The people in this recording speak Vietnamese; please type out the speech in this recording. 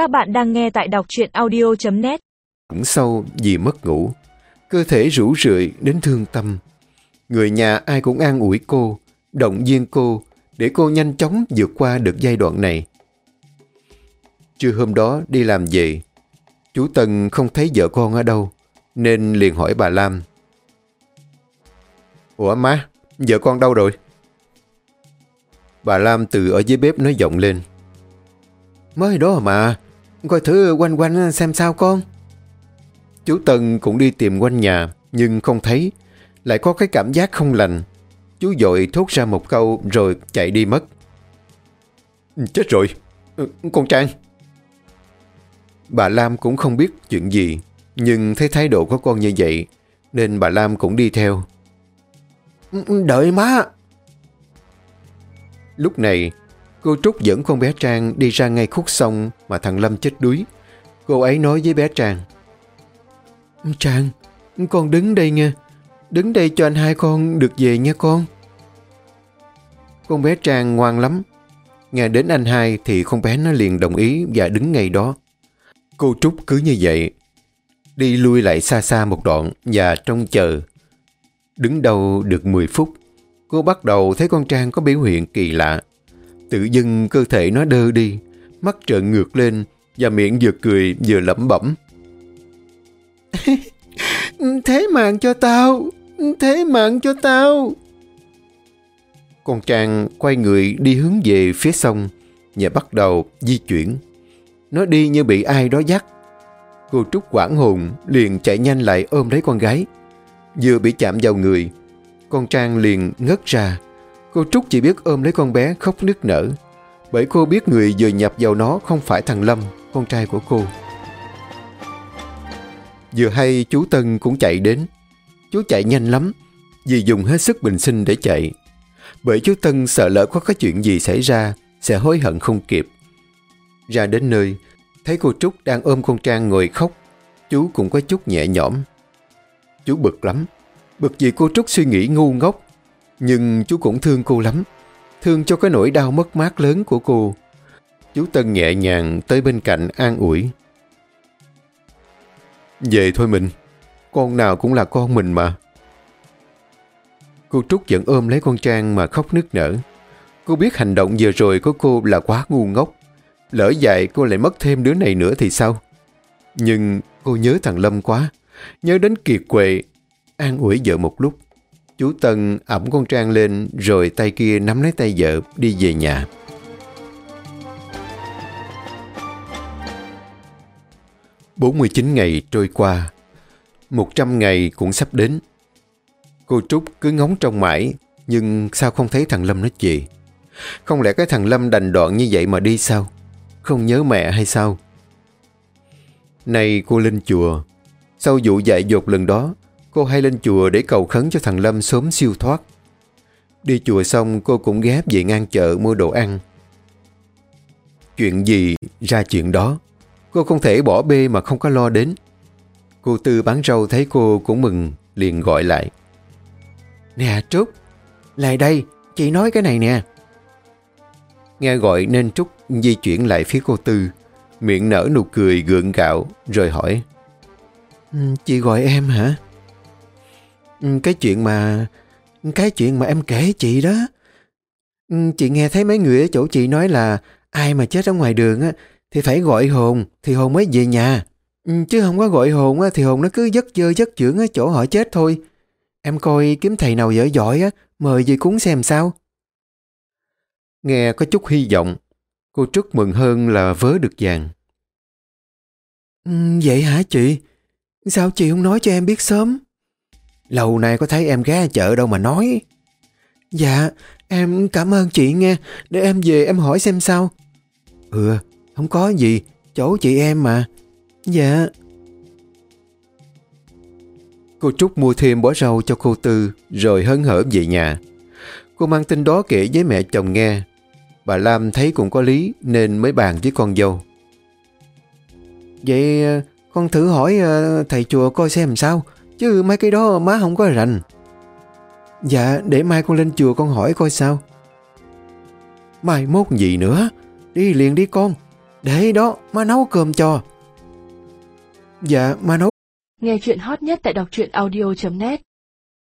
Các bạn đang nghe tại đọc truyện audio.net sâu vì mất ngủ. Cơ thể rũ rượi đến thương tâm. Người nhà ai cũng an ủi cô, động viên cô để cô nhanh chóng vượt qua được giai đoạn này. Trưa hôm đó đi làm về, chú Tân không thấy vợ con ở đâu, nên liền hỏi bà Lam. Ủa má, vợ con đâu rồi? Bà Lam từ ở dưới bếp nói giọng lên. Mới đó mà, coi thử quanh quanh xem sao con. Chú Tân cũng đi tìm quanh nhà, nhưng không thấy. Lại có cái cảm giác không lành. Chú dội thốt ra một câu rồi chạy đi mất. Chết rồi, ừ, con Trang. Bà Lam cũng không biết chuyện gì, nhưng thấy thái độ của con như vậy, nên bà Lam cũng đi theo. Đợi má! Lúc này, cô Trúc dẫn con bé Trang đi ra ngay khúc sông mà thằng Lâm chết đuối. Cô ấy nói với bé Trang. Trang, con đứng đây nha. Đứng đây cho anh hai con được về nha con. Con bé Trang ngoan lắm. Nghe đến anh hai thì con bé nó liền đồng ý và đứng ngay đó. Cô Trúc cứ như vậy. Đi lui lại xa xa một đoạn và trông chờ. Đứng đâu được 10 phút, cô bắt đầu thấy con Trang có biểu hiện kỳ lạ. Tự dưng cơ thể nó đơ đi, mắt trợn ngược lên và miệng vừa cười vừa lẩm bẩm. thế mạng cho tao, thế mạng cho tao. Con Trang quay người đi hướng về phía sông và bắt đầu di chuyển. Nó đi như bị ai đó dắt. Cô Trúc quảng hồn liền chạy nhanh lại ôm lấy con gái. Vừa bị chạm vào người, con Trang liền ngất ra. Cô Trúc chỉ biết ôm lấy con bé khóc nức nở. Bởi cô biết người vừa nhập vào nó không phải thằng Lâm, con trai của cô. Vừa hay chú Tân cũng chạy đến. Chú chạy nhanh lắm, vì dùng hết sức bình sinh để chạy. Bởi chú Tân sợ lỡ có cái chuyện gì xảy ra, sẽ hối hận không kịp. Ra đến nơi, thấy cô Trúc đang ôm con Trang ngồi khóc, chú cũng có chút nhẹ nhõm. Chú bực lắm, bực vì cô Trúc suy nghĩ ngu ngốc. Nhưng chú cũng thương cô lắm, thương cho cái nỗi đau mất mát lớn của cô. Chú Tân nhẹ nhàng tới bên cạnh an ủi. Về thôi mình, con nào cũng là con mình mà. Cô Trúc vẫn ôm lấy con Trang mà khóc nức nở. Cô biết hành động vừa rồi của cô là quá ngu ngốc. Lỡ dạy cô lại mất thêm đứa này nữa thì sao? Nhưng cô nhớ thằng Lâm quá. Nhớ đến kiệt quệ. An ủi vợ một lúc. Chú Tân ẩm con Trang lên rồi tay kia nắm lấy tay vợ đi về nhà. bốn mươi chín ngày trôi qua. một trăm ngày cũng sắp đến. Cô Trúc cứ ngóng trong mãi, nhưng sao không thấy thằng Lâm nó về? Không lẽ cái thằng Lâm đành đoạn như vậy mà đi sao? Không nhớ mẹ hay sao? Này cô lên chùa. Sau vụ dạy dột lần đó, cô hay lên chùa để cầu khấn cho thằng Lâm sớm siêu thoát. Đi chùa xong cô cũng ghép về ngang chợ mua đồ ăn. Chuyện gì ra chuyện đó. Cô không thể bỏ bê mà không có lo đến. Cô Tư bán rau thấy cô cũng mừng, liền gọi lại. Nè Trúc, lại đây, chị nói cái này nè. Nghe gọi nên Trúc di chuyển lại phía cô Tư, miệng nở nụ cười gượng gạo rồi hỏi. Ừ, chị gọi em hả? Ừ, cái chuyện mà... Cái chuyện mà em kể chị đó. Ừ, chị nghe thấy mấy người ở chỗ chị nói là ai mà chết ở ngoài đường á, thì phải gọi hồn thì hồn mới về nhà. Ừ, chứ không có gọi hồn á, thì hồn nó cứ dất dơ dất trưởng ở chỗ họ chết thôi. Em coi kiếm thầy nào giỏi giỏi á, mời về cúng xem sao. Nghe có chút hy vọng, cô Trúc mừng hơn là vớ được vàng. Vậy hả chị? Sao chị không nói cho em biết sớm? Lâu nay có thấy em ghé chợ đâu mà nói. Dạ, em cảm ơn chị nghe, để em về em hỏi xem sao. Ừ, không có gì, chỗ chị em mà. Dạ. Cô Trúc mua thêm bó rau cho cô Tư rồi hớn hở về nhà. Cô mang tin đó kể với mẹ chồng nghe. Bà Lam thấy cũng có lý nên mới bàn với con dâu. Vậy ờ, con thử hỏi ờ, thầy chùa coi xem sao, chứ mấy cái đó má không có rành. Dạ, để mai con lên chùa con hỏi coi sao. Mai mốt gì nữa, đi liền đi con. Để đó, má nấu cơm cho. Dạ, má nấu. Nghe chuyện hot nhất tại đọc audio.net